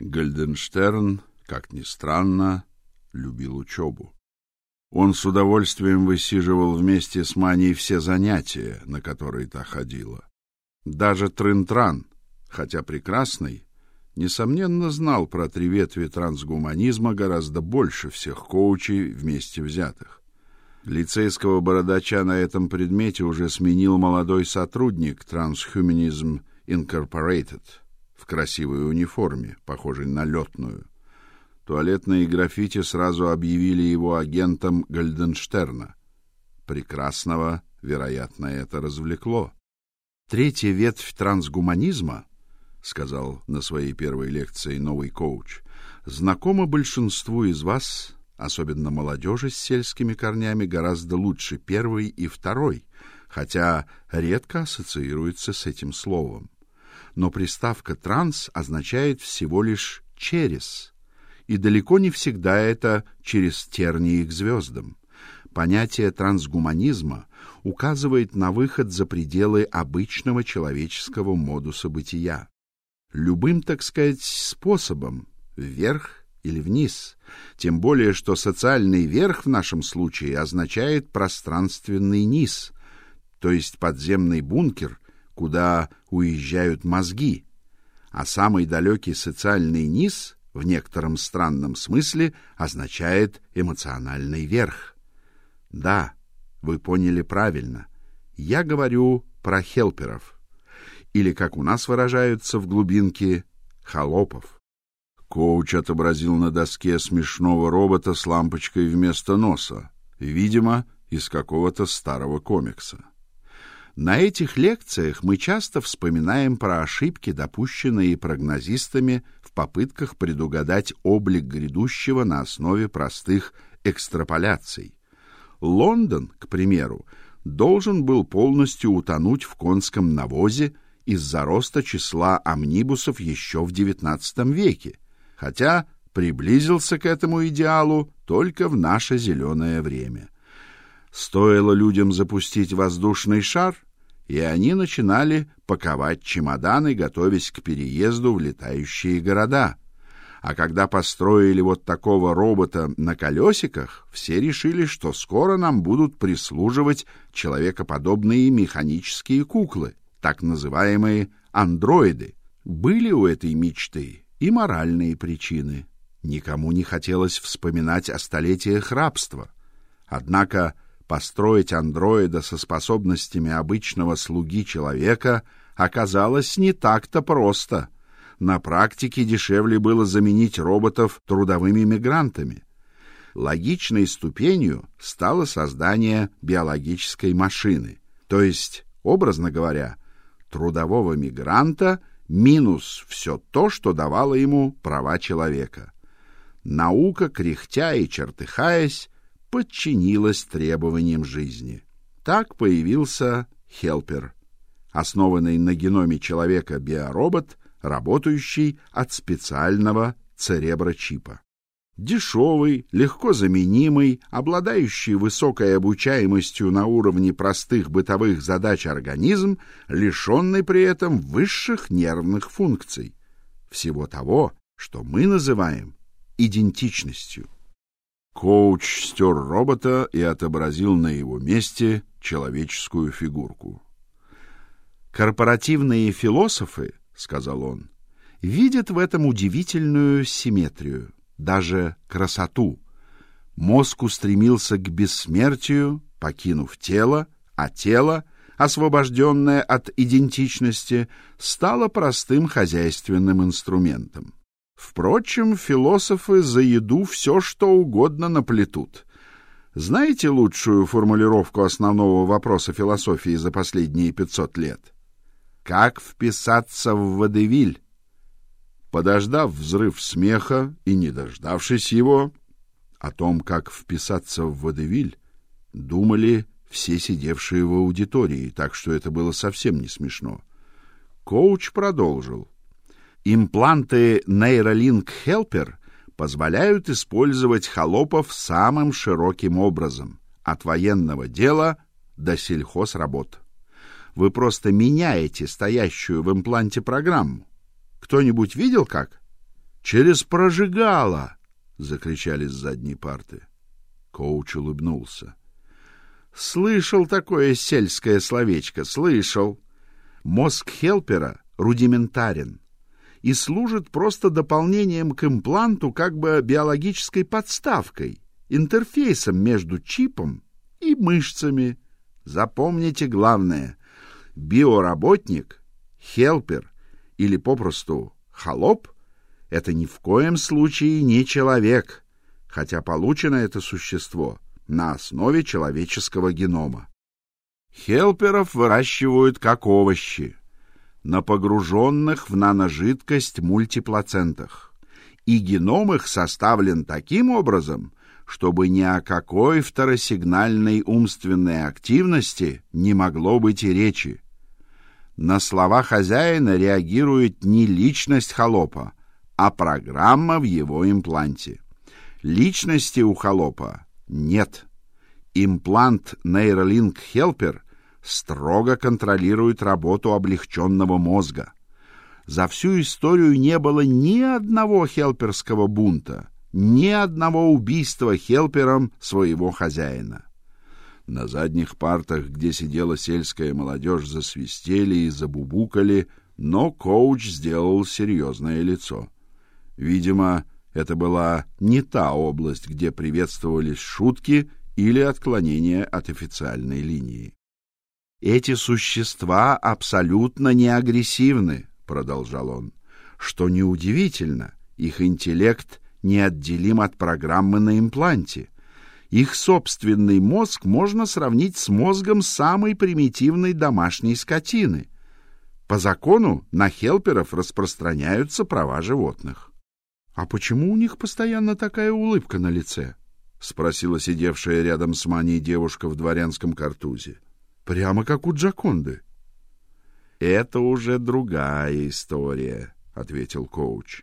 Гальденштерн, как ни странно, любил учебу. Он с удовольствием высиживал вместе с Маней все занятия, на которые та ходила. Даже Тринтран, хотя прекрасный, несомненно знал про три ветви трансгуманизма гораздо больше всех коучей вместе взятых. Лицейского бородача на этом предмете уже сменил молодой сотрудник Transhumanism Incorporated в красивой униформе, похожей на летную. Туалетные граффити сразу объявили его агентом Гальденштерна. Прекрасного, вероятно, это развлекло. Третья ветвь трансгуманизма, сказал на своей первой лекции новый коуч, знакома большинству из вас, особенно молодежи с сельскими корнями, гораздо лучше первой и второй, хотя редко ассоциируется с этим словом. Но приставка транс означает всего лишь через и далеко не всегда это через тернии к звездам. Понятие трансгуманизма указывает на выход за пределы обычного человеческого модуса бытия. Любым, так сказать, способом, вверх или вниз, тем более что социальный верх в нашем случае означает пространственный низ, то есть подземный бункер, куда уезжают мозги, а самый далекий социальный низ в некотором странном смысле означает эмоциональный верх. Да, вы поняли правильно. Я говорю про хелперов. Или, как у нас выражаются в глубинке, холопов. Коуч отобразил на доске смешного робота с лампочкой вместо носа, видимо, из какого-то старого комикса. На этих лекциях мы часто вспоминаем про ошибки, допущенные прогнозистами в попытках предугадать облик грядущего на основе простых экстраполяций. Лондон, к примеру, должен был полностью утонуть в конском навозе из-за роста числа амнибусов еще в XIX веке, хотя приблизился к этому идеалу только в наше зеленое время. Стоило людям запустить воздушный шар, и они начинали паковать чемоданы, готовясь к переезду в летающие города. А когда построили вот такого робота на колесиках, все решили, что скоро нам будут прислуживать человекоподобные механические куклы, так называемые андроиды. Были у этой мечты и моральные причины. Никому не хотелось вспоминать о столетиях рабства. Однако построить андроида со способностями обычного слуги человека оказалось не так-то просто. На практике дешевле было заменить роботов трудовыми мигрантами. Логичной ступенью стало создание биологической машины, то есть, образно говоря, трудового мигранта минус все то, что давало ему права человека. Наука, кряхтя и чертыхаясь, подчинилась требованиям жизни. Так появился Хелпер, основанный на геноме человека биоробот, работающий от специального цереброчипа. Дешевый, легко заменимый, обладающий высокой обучаемостью на уровне простых бытовых задач организм, лишенный при этом высших нервных функций. Всего того, что мы называем идентичностью. Коуч стер робота и отобразил на его месте человеческую фигурку. Корпоративные философы, сказал он, видят в этом удивительную симметрию, даже красоту. Мозг устремился к бессмертию, покинув тело, а тело, освобожденное от идентичности, стало простым хозяйственным инструментом. Впрочем, философы за еду все, что угодно наплетут. Знаете лучшую формулировку основного вопроса философии за последние 500 лет? Как вписаться в водевиль? Подождав взрыв смеха и не дождавшись его, о том, как вписаться в водевиль, думали все сидевшие в аудитории, так что это было совсем не смешно. Коуч продолжил. Импланты Neuralink Helper позволяют использовать холопов самым широким образом, от военного дела до сельхозработ. Вы просто меняете стоящую в импланте программу. Кто-нибудь видел как? Через прожигало, закричали с задней парты. Коуч улыбнулся. Слышал такое сельское словечко, слышал. Мозг Хелпера рудиментарен и служит просто дополнением к импланту, как бы биологической подставкой, интерфейсом между чипом и мышцами. Запомните главное. Биоработник, хелпер или попросту холоп — это ни в коем случае не человек, хотя получено это существо на основе человеческого генома. Хелперов выращивают как овощи, на погруженных в наножидкость мультиплацентах, и геном их составлен таким образом, чтобы ни о какой второсигнальной умственной активности не могло быть и речи. На слова хозяина реагирует не личность холопа, а программа в его импланте. Личности у холопа нет. Имплант Neuralink Helper строго контролирует работу облегченного мозга. За всю историю не было ни одного хелперского бунта, ни одного убийства хелпером своего хозяина. На задних партах, где сидела сельская молодежь, засвистели и забубукали, но коуч сделал серьезное лицо. Видимо, это была не та область, где приветствовались шутки или отклонения от официальной линии. Эти существа абсолютно не агрессивны, продолжал он. Что неудивительно, их интеллект неотделим от программы на импланте. Их собственный мозг можно сравнить с мозгом самой примитивной домашней скотины. По закону на хелперов распространяются права животных. А почему у них постоянно такая улыбка на лице? спросила сидевшая рядом с Маней девушка в дворянском картузе. Прямо как у Джаконды. Это уже другая история, ответил коуч.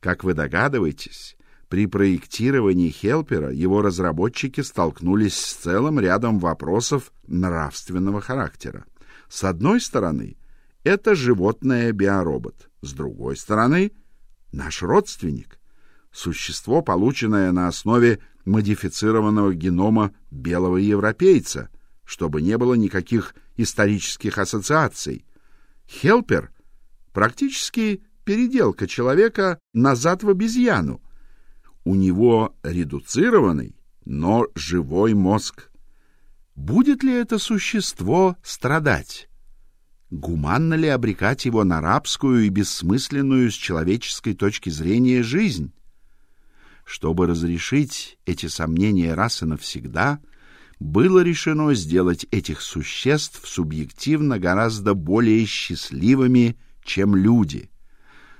Как вы догадываетесь, при проектировании Хелпера его разработчики столкнулись с целым рядом вопросов нравственного характера. С одной стороны, это животное биоробот, с другой стороны, наш родственник, существо, полученное на основе модифицированного генома белого европейца, чтобы не было никаких исторических ассоциаций. Хелпер практически переделка человека назад в обезьяну. У него редуцированный, но живой мозг. Будет ли это существо страдать? Гуманно ли обрекать его на рабскую и бессмысленную с человеческой точки зрения жизнь? Чтобы разрешить эти сомнения раз и навсегда, было решено сделать этих существ субъективно гораздо более счастливыми, чем люди.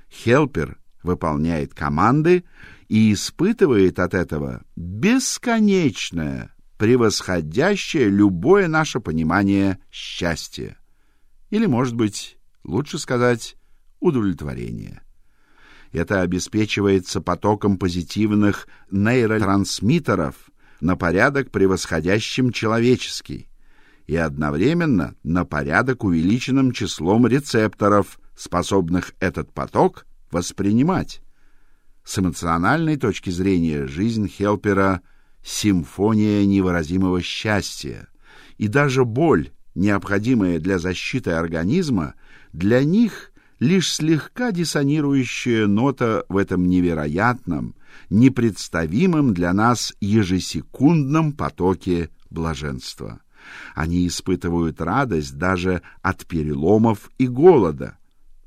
Хелпер выполняет команды и испытывает от этого бесконечное, превосходящее любое наше понимание счастье. Или, может быть, лучше сказать, удовлетворение. Это обеспечивается потоком позитивных нейротрансмиттеров – на порядок превосходящим человеческий и одновременно на порядок увеличенным числом рецепторов, способных этот поток воспринимать. С эмоциональной точки зрения жизнь Хелпера симфония невыразимого счастья, и даже боль, необходимая для защиты организма, для них лишь слегка диссонирующая нота в этом невероятном, непредставимом для нас ежесекундном потоке блаженства. Они испытывают радость даже от переломов и голода.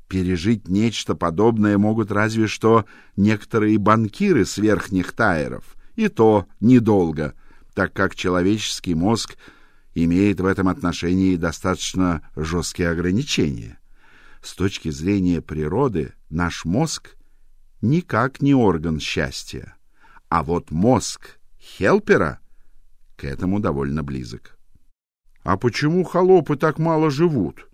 Пережить нечто подобное могут разве что некоторые банкиры с верхних тайров, и то недолго, так как человеческий мозг имеет в этом отношении достаточно жесткие ограничения. С точки зрения природы наш мозг никак не орган счастья, а вот мозг Хелпера к этому довольно близок. А почему холопы так мало живут?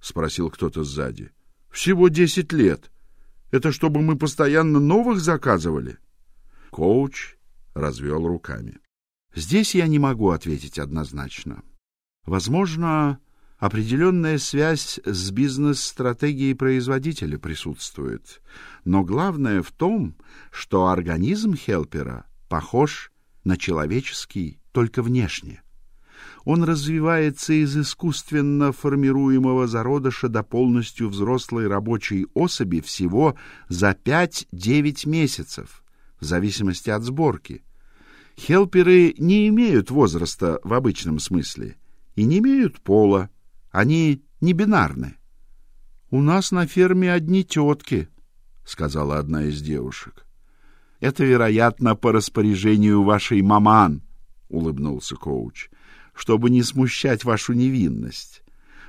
спросил кто-то сзади. Всего десять лет. Это чтобы мы постоянно новых заказывали? Коуч развел руками. Здесь я не могу ответить однозначно. Возможно, Определенная связь с бизнес-стратегией производителя присутствует, но главное в том, что организм Хелпера похож на человеческий только внешне. Он развивается из искусственно формируемого зародыша до полностью взрослой рабочей особи всего за 5-9 месяцев, в зависимости от сборки. Хелперы не имеют возраста в обычном смысле и не имеют пола, они не бинарны. У нас на ферме одни тетки, сказала одна из девушек. Это, вероятно, по распоряжению вашей маман, улыбнулся коуч, чтобы не смущать вашу невинность.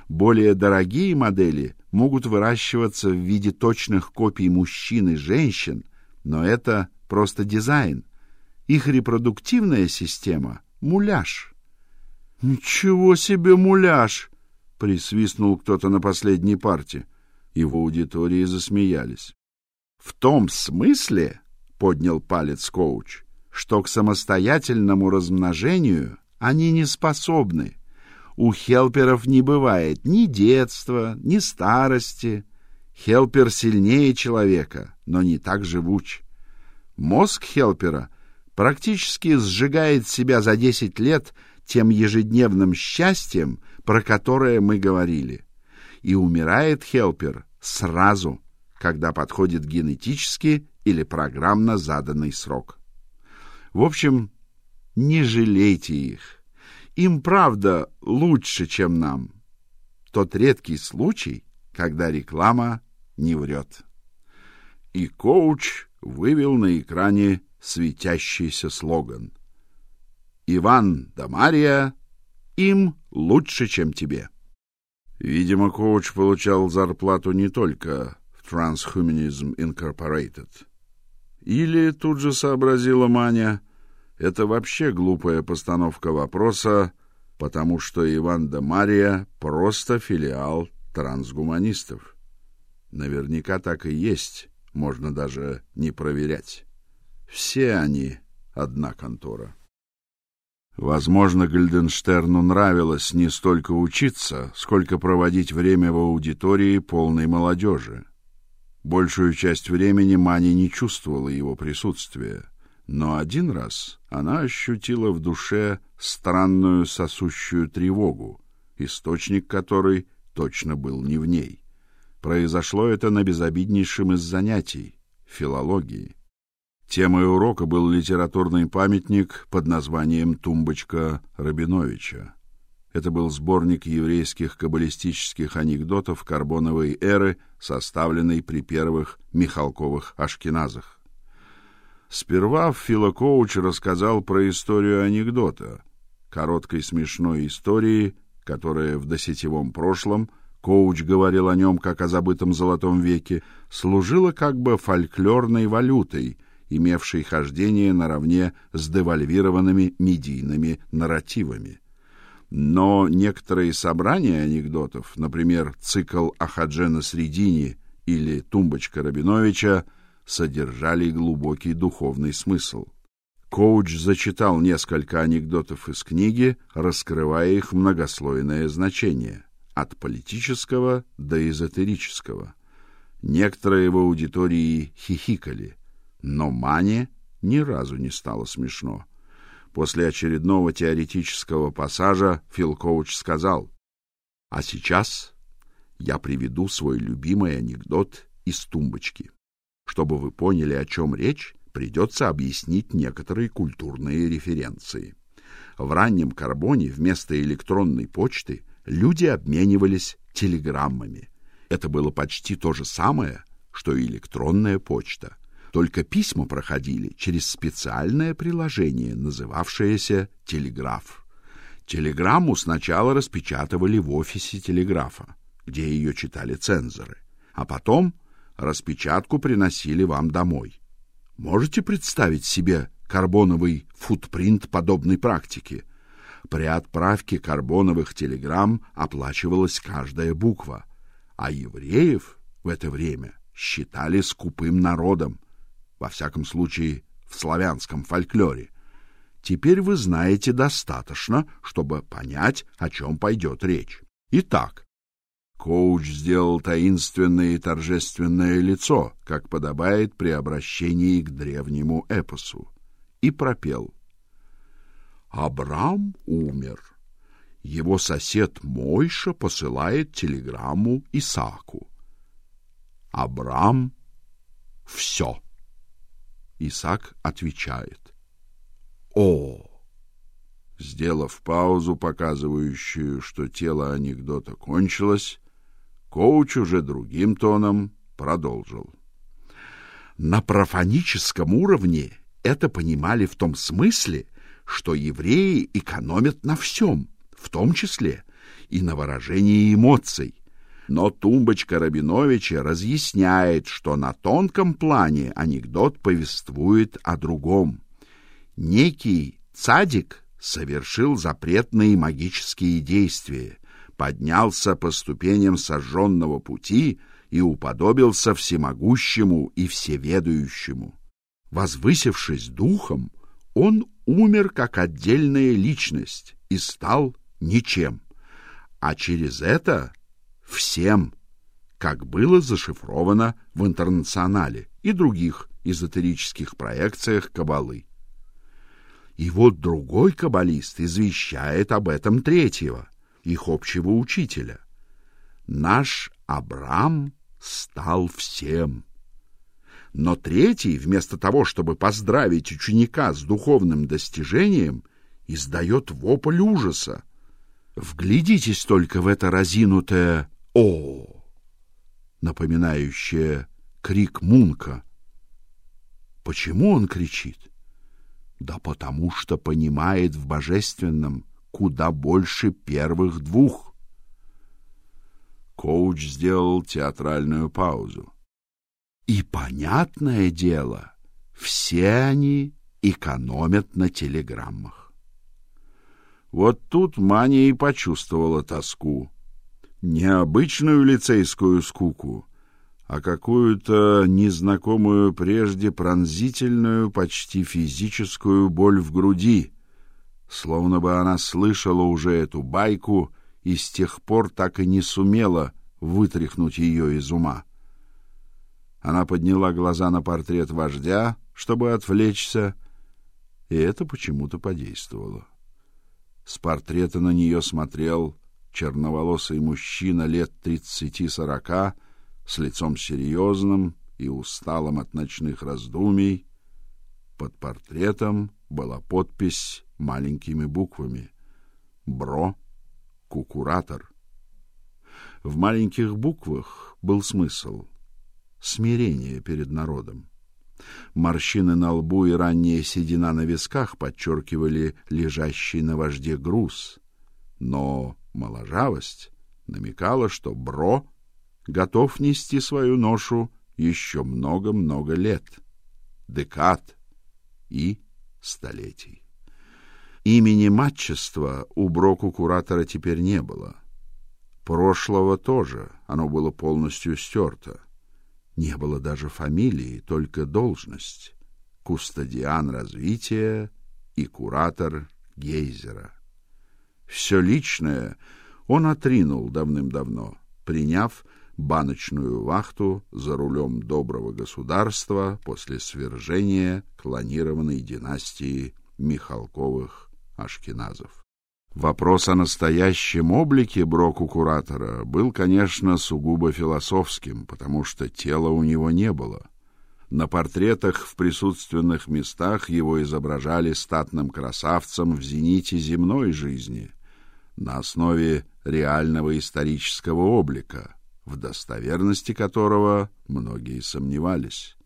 Более дорогие модели могут выращиваться в виде точных копий мужчин и женщин, но это просто дизайн. Их репродуктивная система муляж. Ничего себе муляж, присвистнул кто-то на последней парте. И в аудитории засмеялись. В том смысле, поднял палец коуч, что к самостоятельному размножению они не способны. У хелперов не бывает ни детства, ни старости. Хелпер сильнее человека, но не так живуч. Мозг хелпера практически сжигает себя за 10 лет тем ежедневным счастьем, про которое мы говорили. И умирает хелпер сразу, когда подходит генетически или программно заданный срок. В общем, не жалейте их. Им правда лучше, чем нам. Тот редкий случай, когда реклама не врет. И коуч вывел на экране светящийся слоган. Иван да Мария им лучше, чем тебе. Видимо, коуч получал зарплату не только в Transhumanism Incorporated. Или тут же сообразила Маня, это вообще глупая постановка вопроса, потому что Иван да Мария просто филиал трансгуманистов. Наверняка так и есть, можно даже не проверять. Все они одна контора. Возможно, Гильденштерну нравилось не столько учиться, сколько проводить время в аудитории полной молодежи. Большую часть времени Мани не чувствовала его присутствия, но один раз она ощутила в душе странную сосущую тревогу, источник которой точно был не в ней. Произошло это на безобиднейшем из занятий филологии. Темой урока был литературный памятник под названием Тумбочка Рабиновича. Это был сборник еврейских каббалистических анекдотов карбоновой эры, составленный при первых Михалковых ашкеназах. Сперва Филокоуч рассказал про историю анекдота, короткой смешной истории, которая в досетевом прошлом Коуч говорил о нем как о забытом золотом веке, служила как бы фольклорной валютой, имевший хождение наравне с девальвированными медийными нарративами. Но некоторые собрания анекдотов, например, цикл о Хадже Насредине или Тумбочка Рабиновича, содержали глубокий духовный смысл. Коуч зачитал несколько анекдотов из книги, раскрывая их многослойное значение, от политического до эзотерического. Некоторые в аудитории хихикали – но Мане ни разу не стало смешно. После очередного теоретического пассажа Фил Коуч сказал: "А сейчас я приведу свой любимый анекдот из тумбочки. Чтобы вы поняли, о чем речь, придется объяснить некоторые культурные референции. В раннем карбоне вместо электронной почты люди обменивались телеграммами. Это было почти то же самое, что и электронная почта. Только письма проходили через специальное приложение, называвшееся телеграф. Телеграмму сначала распечатывали в офисе телеграфа, где ее читали цензоры, а потом распечатку приносили вам домой. Можете представить себе карбоновый футпринт подобной практики? При отправке карбоновых телеграмм оплачивалась каждая буква, а евреев в это время считали скупым народом, во всяком случае в славянском фольклоре. Теперь вы знаете достаточно, чтобы понять, о чем пойдет речь. Итак, коуч сделал таинственное и торжественное лицо, как подобает при обращении к древнему эпосу, и пропел: Абрам умер. Его сосед Мойша посылает телеграмму Исааку. Абрам все. Исаак отвечает: О! Сделав паузу, показывающую, что тело анекдота кончилось, коуч уже другим тоном продолжил. На профаническом уровне это понимали в том смысле, что евреи экономят на всем, в том числе и на выражении эмоций. Но тумбочка Рабиновича разъясняет, что на тонком плане анекдот повествует о другом. Некий цадик совершил запретные магические действия, поднялся по ступеням сожженного пути и уподобился всемогущему и всеведающему. Возвысившись духом, он умер как отдельная личность и стал ничем, а через это всем, как было зашифровано в интернационале и других эзотерических проекциях каббалы. И вот другой каббалист извещает об этом третьего, их общего учителя. Наш Абрам стал всем. Но третий, вместо того, чтобы поздравить ученика с духовным достижением, издает вопль ужаса. Вглядитесь только в это разинутое «О!», напоминающее крик Мунка. Почему он кричит? Да потому что понимает в божественном куда больше первых двух. Коуч сделал театральную паузу. И понятное дело, все они экономят на телеграммах. Вот тут Маня и почувствовала тоску. Необычную лицейскую скуку, а какую-то незнакомую прежде пронзительную, почти физическую боль в груди, словно бы она слышала уже эту байку и с тех пор так и не сумела вытряхнуть ее из ума. Она подняла глаза на портрет вождя, чтобы отвлечься, и это почему-то подействовало. С портрета на нее смотрел черноволосый мужчина лет тридцати-сорока, с лицом серьезным и усталым от ночных раздумий. Под портретом была подпись маленькими буквами: Бро Кукуратор. В маленьких буквах был смысл смирение перед народом. Морщины на лбу и ранняя седина на висках подчеркивали лежащий на вожде груз, но моложавость намекала, что Бро готов нести свою ношу еще много-много лет, декад и столетий. Имени матчества у Броку куратора теперь не было. Прошлого тоже, оно было полностью стерто. Не было даже фамилии, только должность кустодиан развития и куратор гейзера. Все личное он отринул давным-давно, приняв баночную вахту за рулем доброго государства после свержения клонированной династии Михалковых Ашкеназов. Вопрос о настоящем облике Броку куратора был, конечно, сугубо философским, потому что тела у него не было. На портретах в присутственных местах его изображали статным красавцем в зените земной жизни, на основе реального исторического облика, в достоверности которого многие сомневались.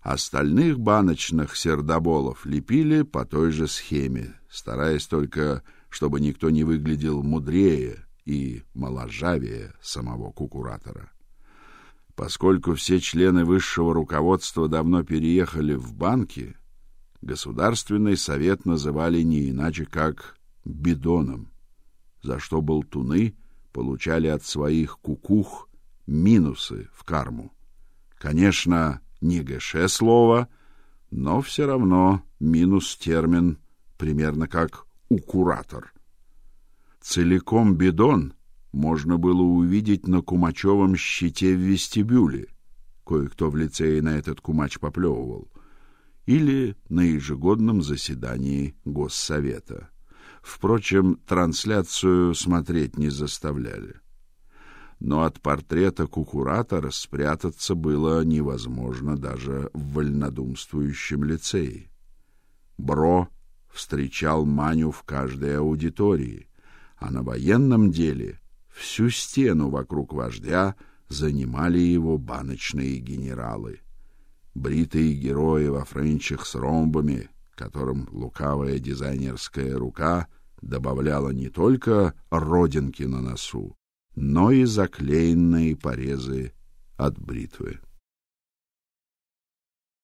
Остальных баночных сердоболов лепили по той же схеме, стараясь только чтобы никто не выглядел мудрее и моложавее самого кукуратора. Поскольку все члены высшего руководства давно переехали в банки, государственный совет называли не иначе как бидоном, за что болтуны получали от своих кукух минусы в карму. Конечно, не гэше слово, но все равно минус термин примерно как у куратор. Целиком бидон можно было увидеть на кумачевом щите в вестибюле. Кое-кто в лицее на этот кумач поплевывал. Или на ежегодном заседании Госсовета. Впрочем, трансляцию смотреть не заставляли. Но от портрета кукуратора спрятаться было невозможно даже в вольнодумствующем лицее. Бро встречал Маню в каждой аудитории, а на военном деле всю стену вокруг вождя занимали его баночные генералы. Бритые герои во френчах с ромбами, которым лукавая дизайнерская рука добавляла не только родинки на носу, но и заклеенные порезы от бритвы.